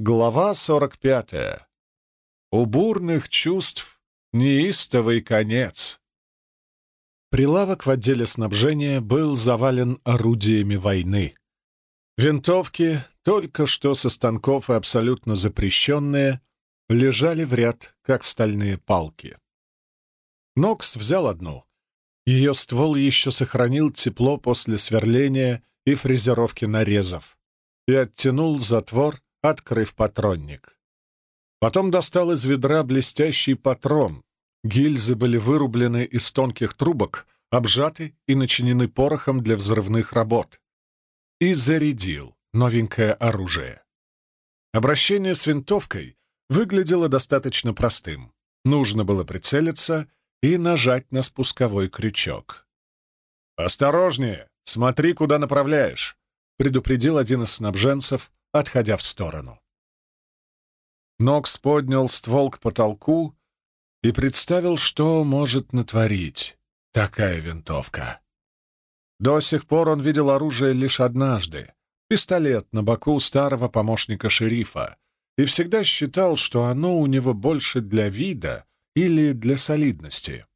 Глава 45. У бурных чувств неистовый конец. Прилавок в отделе снабжения был завален орудиями войны. Винтовки, только что со станков и абсолютно запрещенные, лежали в ряд, как стальные палки. Нокс взял одну. Ее ствол еще сохранил тепло после сверления и фрезеровки нарезов и оттянул затвор, открыв патронник. Потом достал из ведра блестящий патрон. Гильзы были вырублены из тонких трубок, обжаты и начинены порохом для взрывных работ. И зарядил новенькое оружие. Обращение с винтовкой выглядело достаточно простым. Нужно было прицелиться и нажать на спусковой крючок. «Осторожнее! Смотри, куда направляешь!» — предупредил один из снабженцев, отходя в сторону. Нокс поднял ствол к потолку и представил, что может натворить такая винтовка. До сих пор он видел оружие лишь однажды — пистолет на боку старого помощника шерифа, и всегда считал, что оно у него больше для вида или для солидности.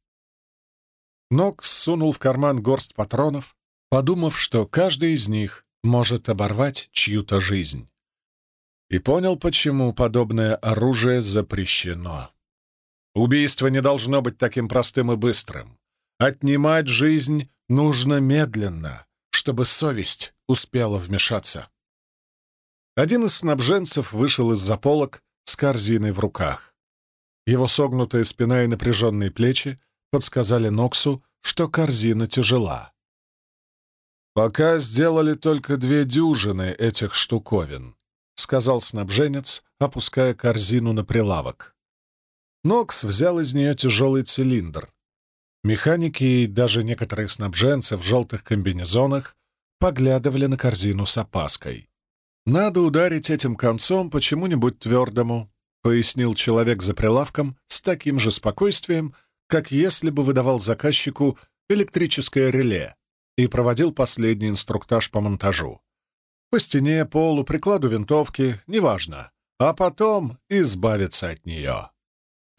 Нокс сунул в карман горсть патронов, подумав, что каждый из них может оборвать чью-то жизнь. И понял, почему подобное оружие запрещено. Убийство не должно быть таким простым и быстрым. Отнимать жизнь нужно медленно, чтобы совесть успела вмешаться. Один из снабженцев вышел из-за полок с корзиной в руках. Его согнутая спина и напряженные плечи подсказали Ноксу, что корзина тяжела. «Пока сделали только две дюжины этих штуковин», — сказал снабженец, опуская корзину на прилавок. Нокс взял из нее тяжелый цилиндр. Механики и даже некоторые снабженцы в желтых комбинезонах поглядывали на корзину с опаской. «Надо ударить этим концом почему-нибудь твердому», — пояснил человек за прилавком с таким же спокойствием, как если бы выдавал заказчику электрическое реле и проводил последний инструктаж по монтажу. По стене, полу, прикладу винтовки, неважно, а потом избавиться от нее.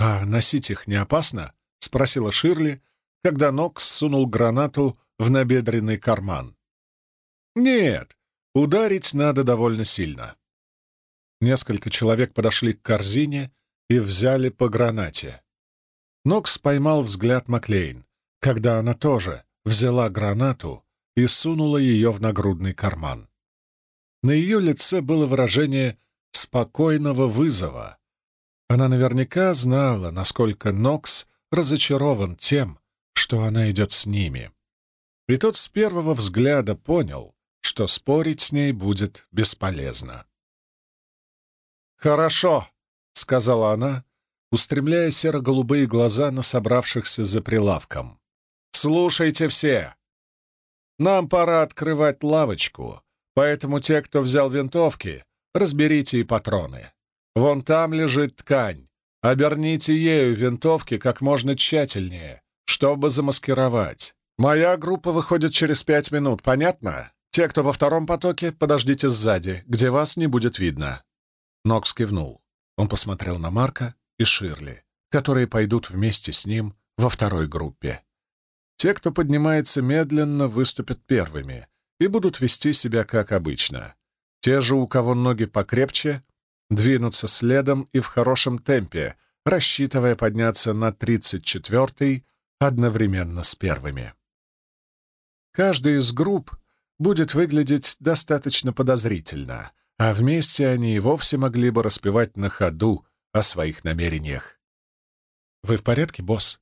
«А носить их не опасно?» — спросила Ширли, когда Нокс сунул гранату в набедренный карман. «Нет, ударить надо довольно сильно». Несколько человек подошли к корзине и взяли по гранате. Нокс поймал взгляд Маклейн, когда она тоже взяла гранату и сунула ее в нагрудный карман. На ее лице было выражение спокойного вызова. Она наверняка знала, насколько Нокс разочарован тем, что она идет с ними. И тот с первого взгляда понял, что спорить с ней будет бесполезно. «Хорошо», — сказала она, устремляя серо-голубые глаза на собравшихся за прилавком. Слушайте все. Нам пора открывать лавочку, поэтому те, кто взял винтовки, разберите и патроны. Вон там лежит ткань. Оберните ею винтовки как можно тщательнее, чтобы замаскировать. Моя группа выходит через пять минут, понятно? Те, кто во втором потоке, подождите сзади, где вас не будет видно». Нокс кивнул. Он посмотрел на Марка и Ширли, которые пойдут вместе с ним во второй группе. Те, кто поднимается медленно, выступят первыми и будут вести себя как обычно. Те же, у кого ноги покрепче, двинутся следом и в хорошем темпе, рассчитывая подняться на 34-й одновременно с первыми. Каждая из групп будет выглядеть достаточно подозрительно, а вместе они и вовсе могли бы распевать на ходу о своих намерениях. «Вы в порядке, босс?»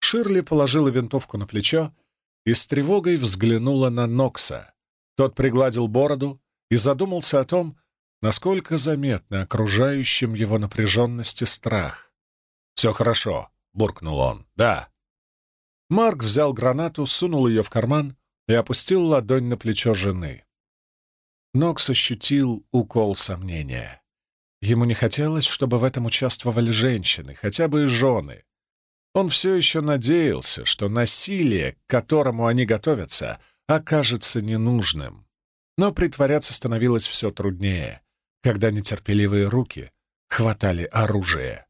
Ширли положила винтовку на плечо и с тревогой взглянула на Нокса. Тот пригладил бороду и задумался о том, насколько заметно окружающим его напряженности страх. «Все хорошо», — буркнул он. «Да». Марк взял гранату, сунул ее в карман и опустил ладонь на плечо жены. Нокс ощутил укол сомнения. Ему не хотелось, чтобы в этом участвовали женщины, хотя бы и жены. Он все еще надеялся, что насилие, к которому они готовятся, окажется ненужным. Но притворяться становилось все труднее. когда нетерпеливые руки хватали оружие.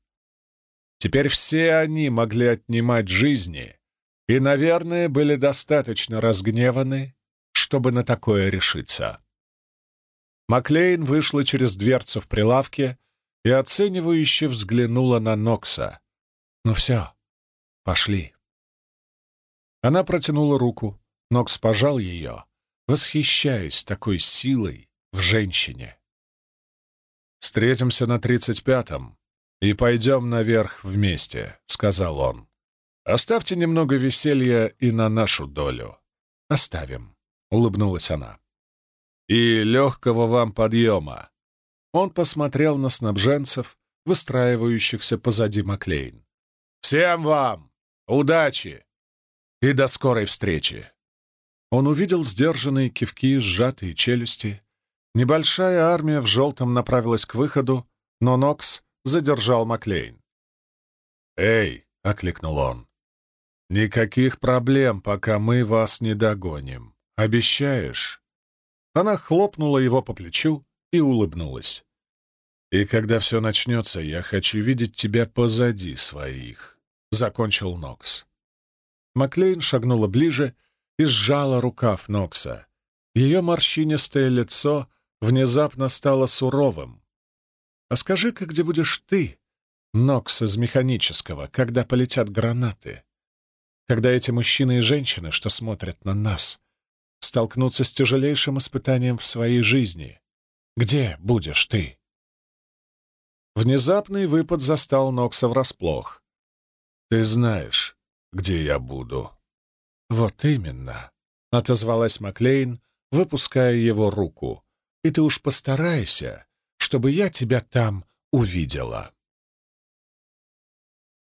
Теперь все они могли отнимать жизни и, наверное, были достаточно разгневаны, чтобы на такое решиться. Маклейн вышла через дверцу в прилавке и оценивающе взглянула на Нокса. «Ну все, пошли». Она протянула руку, Нокс пожал ее, восхищаясь такой силой в женщине. «Встретимся на тридцать пятом и пойдем наверх вместе», — сказал он. «Оставьте немного веселья и на нашу долю». «Оставим», — улыбнулась она. «И легкого вам подъема». Он посмотрел на снабженцев, выстраивающихся позади Маклейн. «Всем вам! Удачи! И до скорой встречи!» Он увидел сдержанные кивки, сжатые челюсти. Небольшая армия в желтом направилась к выходу, но Нокс задержал Маклейн. «Эй!» — окликнул он. «Никаких проблем, пока мы вас не догоним. Обещаешь?» Она хлопнула его по плечу и улыбнулась. «И когда все начнется, я хочу видеть тебя позади своих», — закончил Нокс. Маклейн шагнула ближе и сжала рукав Нокса. Ее морщинистое лицо внезапно стало суровым. «А скажи-ка, где будешь ты, Нокс из механического, когда полетят гранаты? Когда эти мужчины и женщины, что смотрят на нас, столкнутся с тяжелейшим испытанием в своей жизни? Где будешь ты?» Внезапный выпад застал Нокса врасплох. «Ты знаешь, где я буду». «Вот именно», — отозвалась Маклейн, выпуская его руку. «И ты уж постарайся, чтобы я тебя там увидела».